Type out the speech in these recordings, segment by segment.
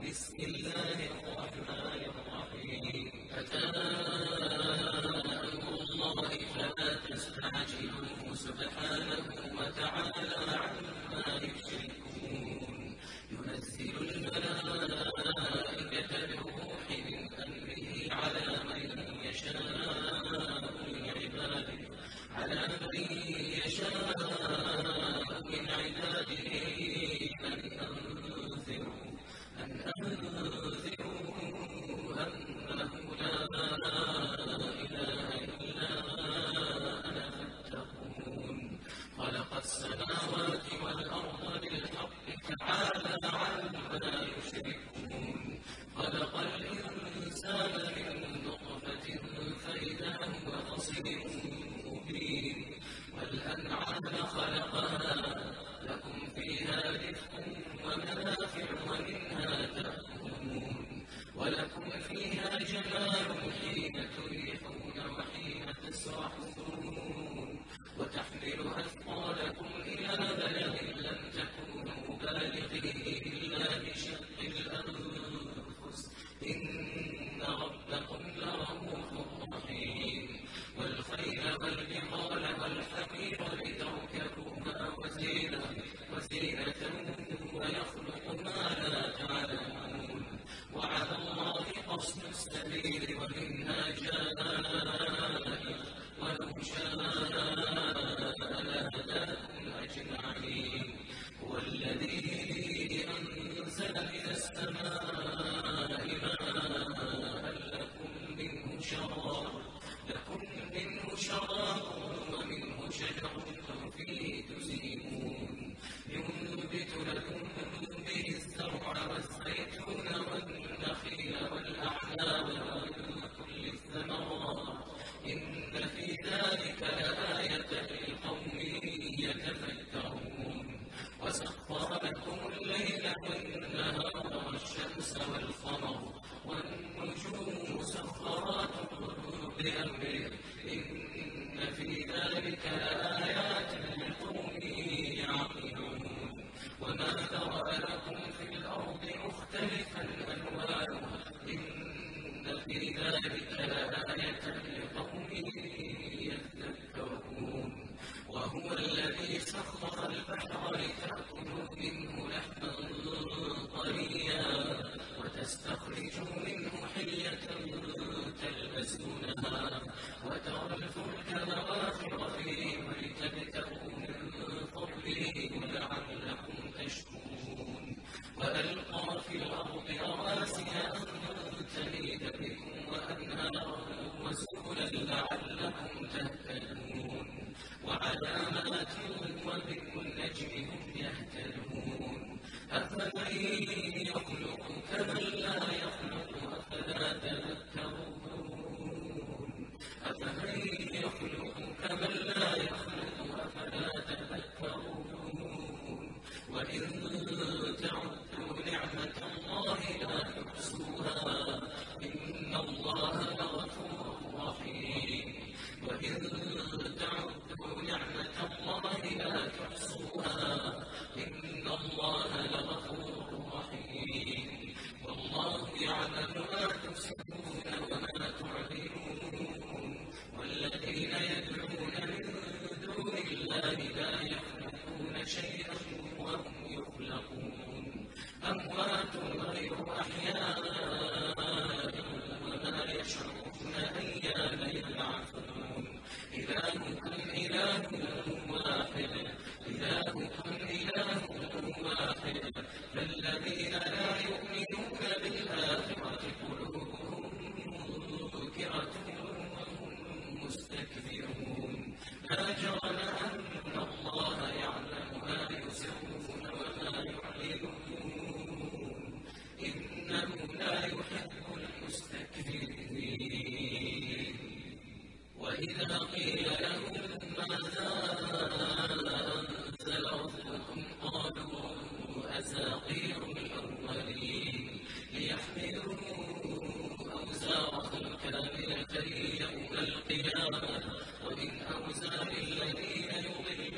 بسم الله الرحمن الرحيم. الله فلا تستعجلوه سبحانه وتعالى. القيامة ومن أوزار الذين يضلون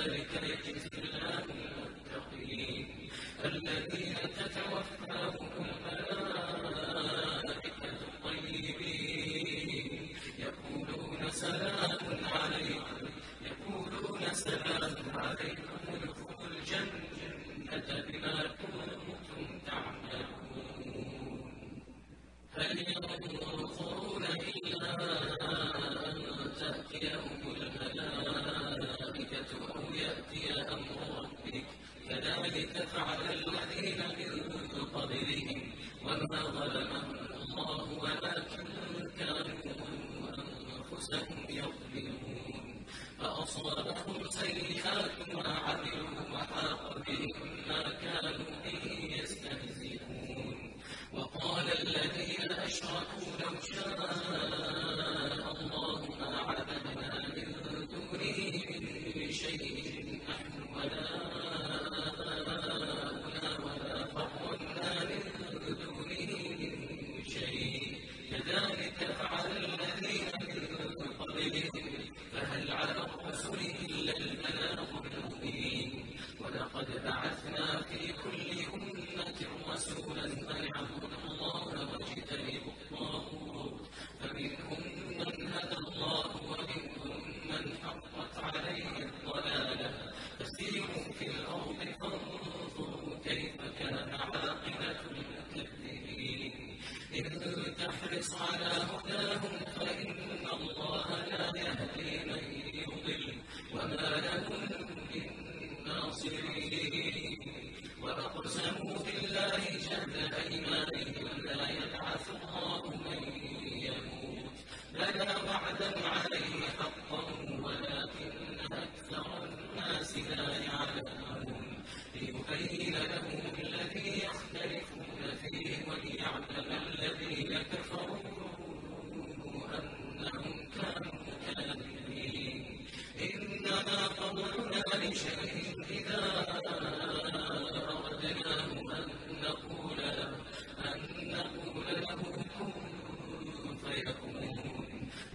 ذلك يجزي الله المتقين. الذين عليه حقا.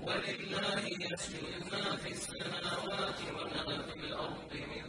ولله يسجد ما في السماوات وما في الأرض من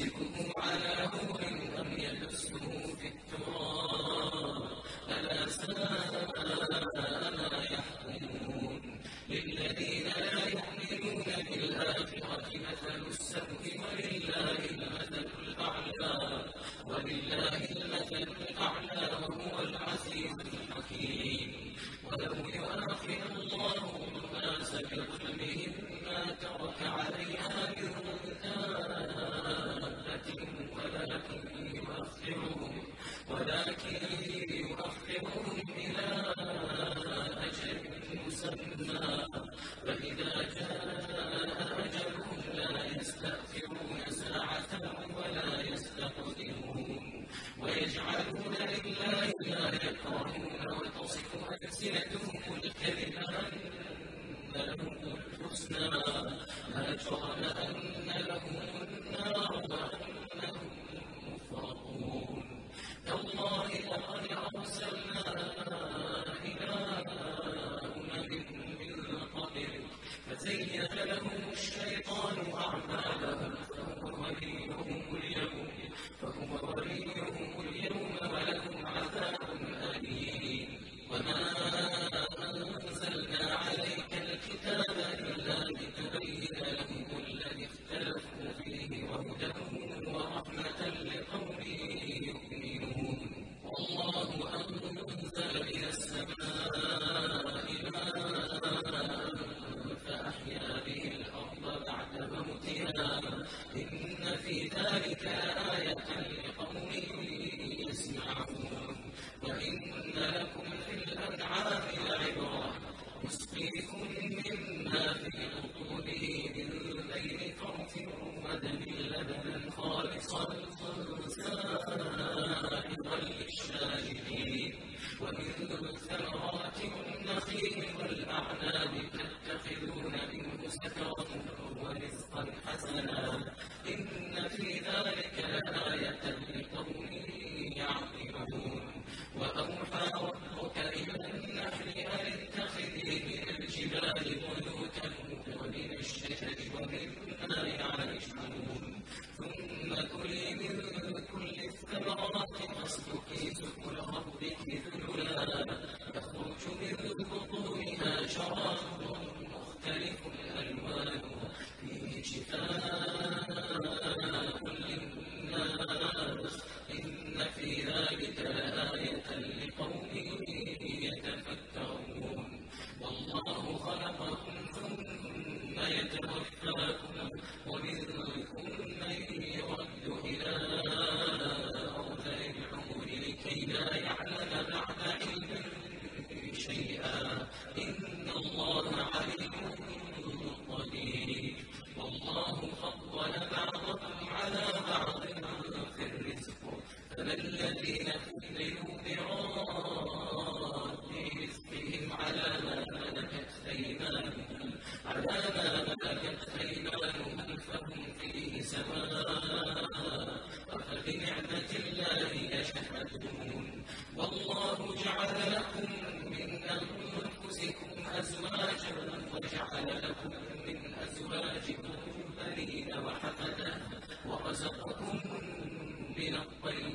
يمسكه على هو Krishna شركاء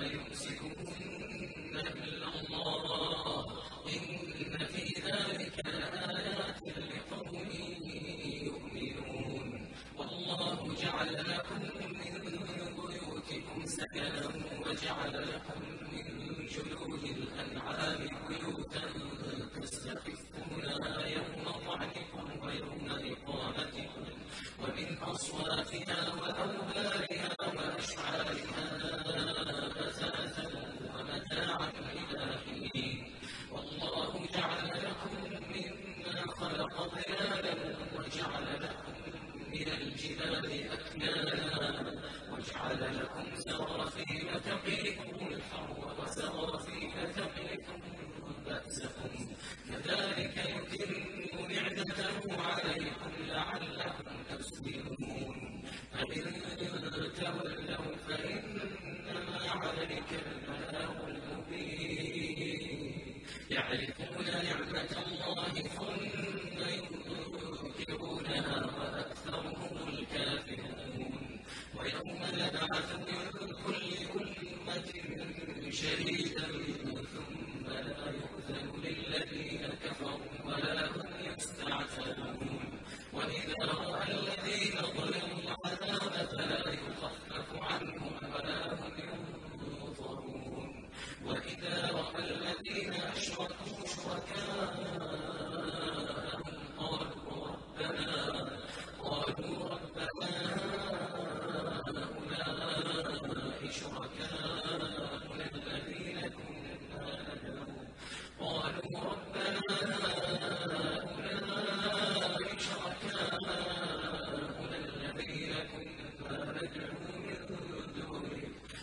الذين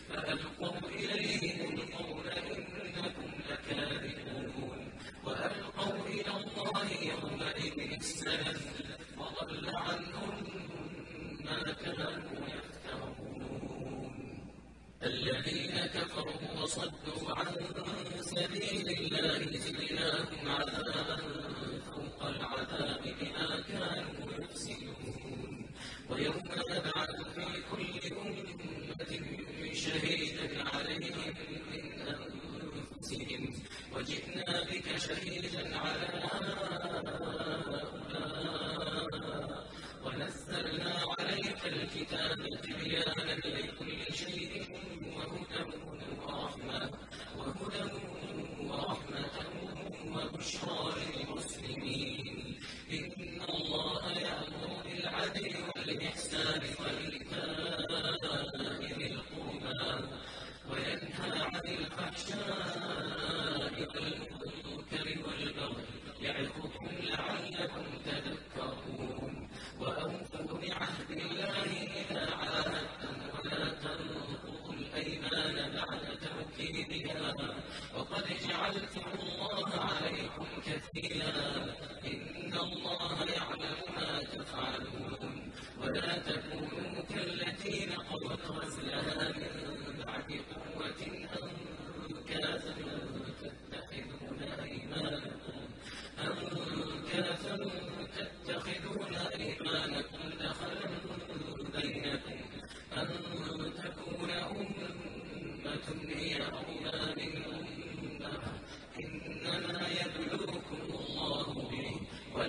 فألقوا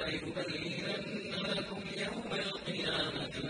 وليبينن لكم يوم القيامة.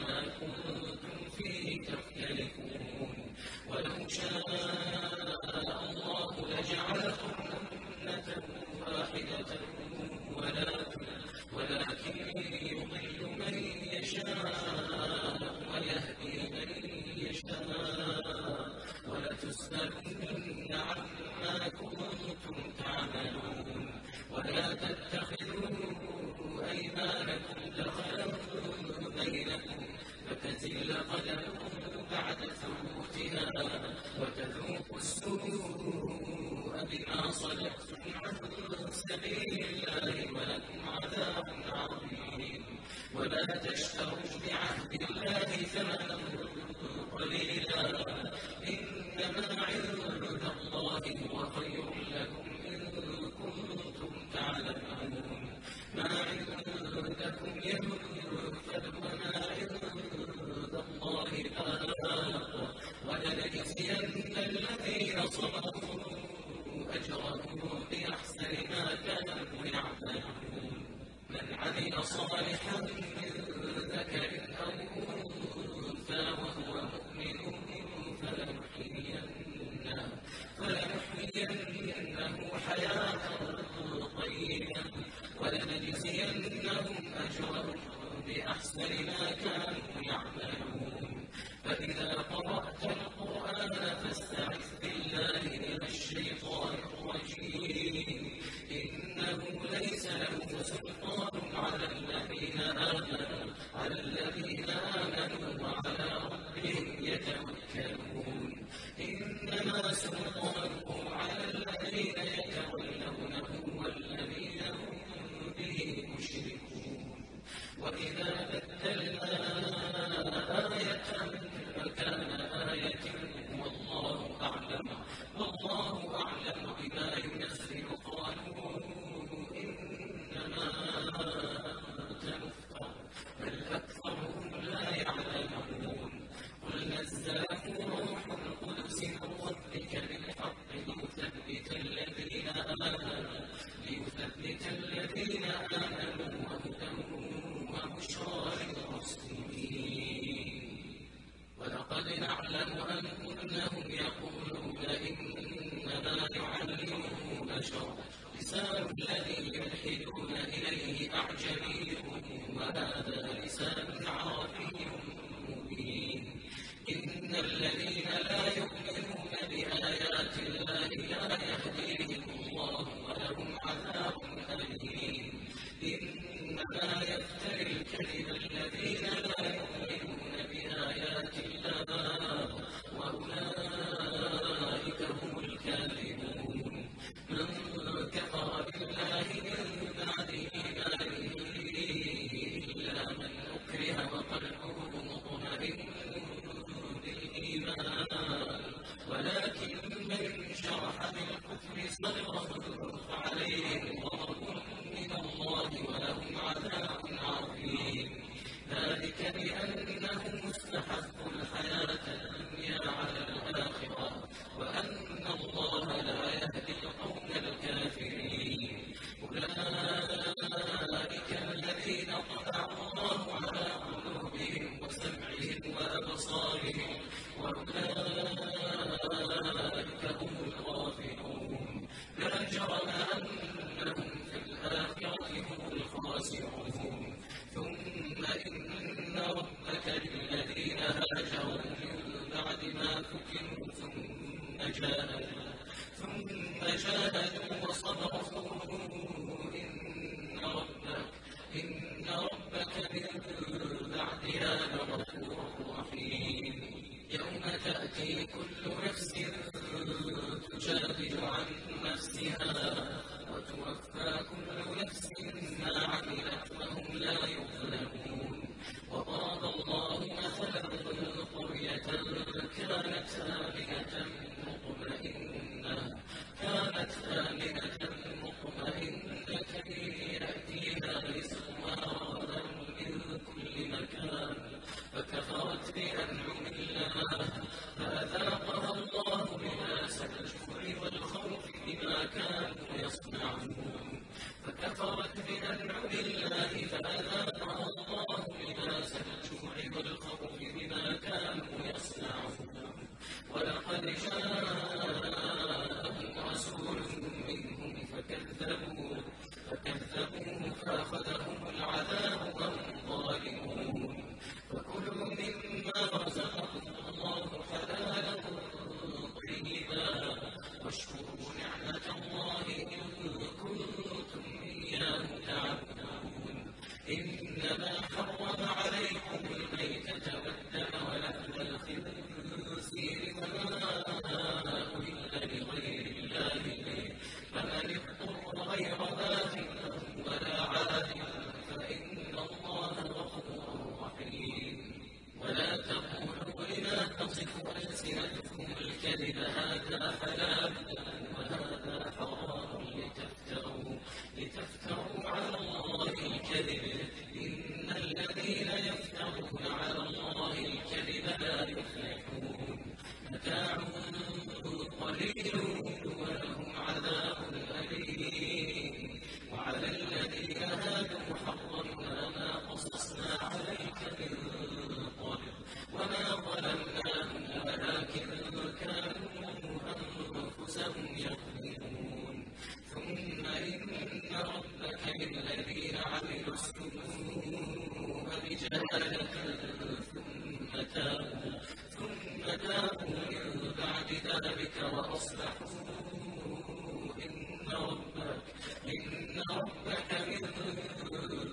ولا تحزن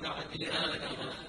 عليهم ولا